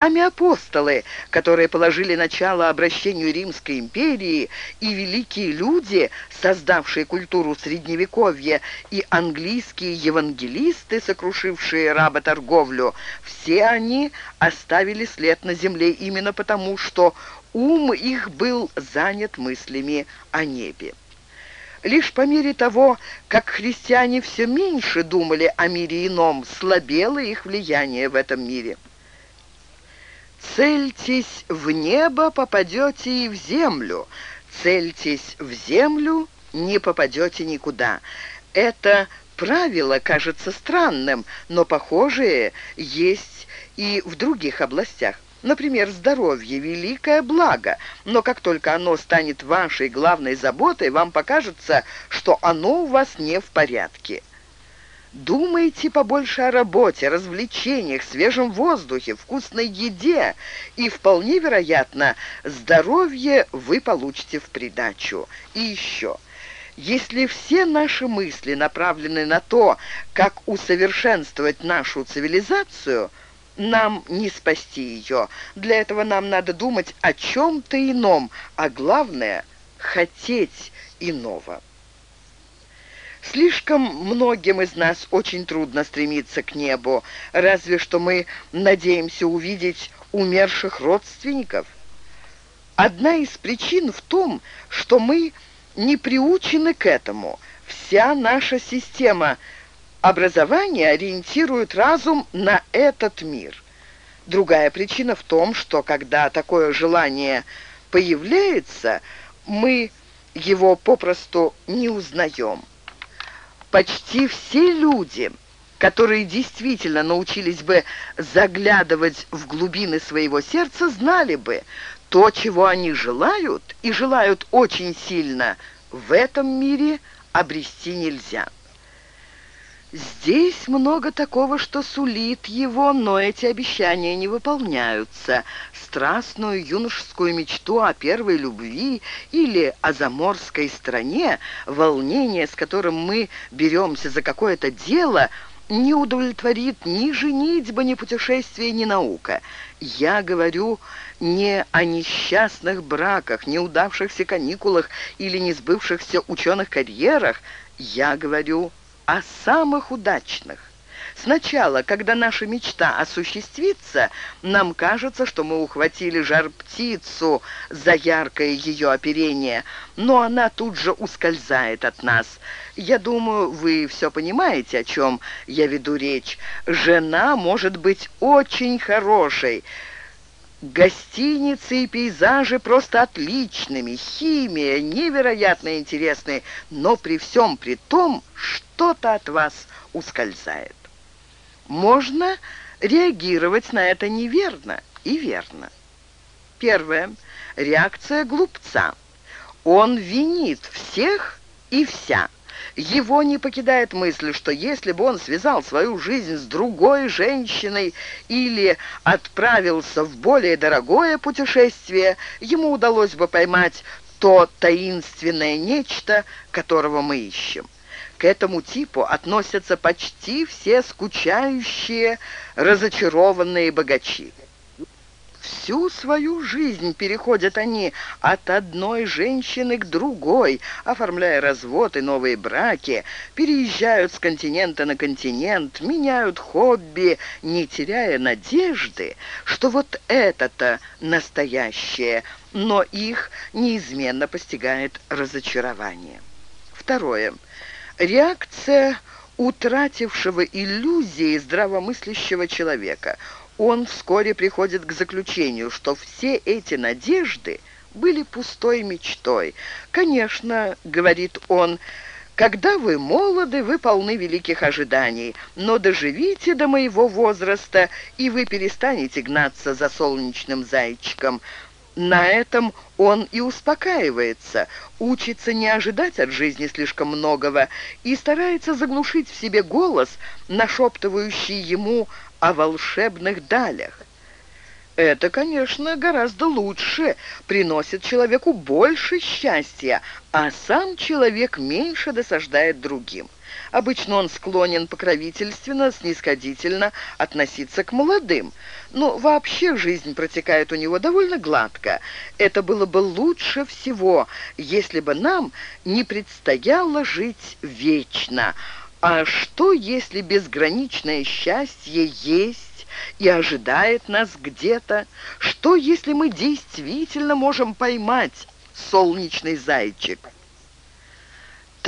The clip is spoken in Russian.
Сами апостолы, которые положили начало обращению Римской империи, и великие люди, создавшие культуру Средневековья, и английские евангелисты, сокрушившие работорговлю, все они оставили след на земле именно потому, что ум их был занят мыслями о небе. Лишь по мере того, как христиане все меньше думали о мире ином, слабело их влияние в этом мире. Цельтесь в небо, попадете и в землю. Цельтесь в землю, не попадете никуда. Это правило кажется странным, но похожее есть и в других областях. Например, здоровье – великое благо, но как только оно станет вашей главной заботой, вам покажется, что оно у вас не в порядке. Думайте побольше о работе, развлечениях, свежем воздухе, вкусной еде, и вполне вероятно, здоровье вы получите в придачу. И еще, если все наши мысли направлены на то, как усовершенствовать нашу цивилизацию, нам не спасти ее. Для этого нам надо думать о чем-то ином, а главное – хотеть иного. Слишком многим из нас очень трудно стремиться к небу, разве что мы надеемся увидеть умерших родственников. Одна из причин в том, что мы не приучены к этому. Вся наша система образования ориентирует разум на этот мир. Другая причина в том, что когда такое желание появляется, мы его попросту не узнаем. Почти все люди, которые действительно научились бы заглядывать в глубины своего сердца, знали бы, то, чего они желают, и желают очень сильно, в этом мире обрести нельзя. Здесь много такого, что сулит его, но эти обещания не выполняются. Страстную юношескую мечту о первой любви или о заморской стране, волнение, с которым мы беремся за какое-то дело, не удовлетворит ни женитьба, ни путешествие, ни наука. Я говорю не о несчастных браках, неудавшихся каникулах или не сбывшихся ученых карьерах. Я говорю о самых удачных. Сначала, когда наша мечта осуществится, нам кажется, что мы ухватили жар-птицу за яркое ее оперение, но она тут же ускользает от нас. Я думаю, вы все понимаете, о чем я веду речь. Жена может быть очень хорошей, Гостиницы и пейзажи просто отличными, химия невероятно интересной, но при всем при том что-то от вас ускользает. Можно реагировать на это неверно и верно. Первое. Реакция глупца. Он винит всех и вся. Его не покидает мысль, что если бы он связал свою жизнь с другой женщиной или отправился в более дорогое путешествие, ему удалось бы поймать то таинственное нечто, которого мы ищем. К этому типу относятся почти все скучающие, разочарованные богачи. Всю свою жизнь переходят они от одной женщины к другой, оформляя развод и новые браки, переезжают с континента на континент, меняют хобби, не теряя надежды, что вот это-то настоящее, но их неизменно постигает разочарование. Второе. Реакция утратившего иллюзии здравомыслящего человека – он вскоре приходит к заключению, что все эти надежды были пустой мечтой. «Конечно, — говорит он, — когда вы молоды, вы полны великих ожиданий, но доживите до моего возраста, и вы перестанете гнаться за солнечным зайчиком». На этом он и успокаивается, учится не ожидать от жизни слишком многого и старается заглушить в себе голос, нашептывающий ему о волшебных далях. Это, конечно, гораздо лучше, приносит человеку больше счастья, а сам человек меньше досаждает другим. Обычно он склонен покровительственно, снисходительно относиться к молодым. Но вообще жизнь протекает у него довольно гладко. Это было бы лучше всего, если бы нам не предстояло жить вечно. А что, если безграничное счастье есть и ожидает нас где-то? Что, если мы действительно можем поймать солнечный зайчик?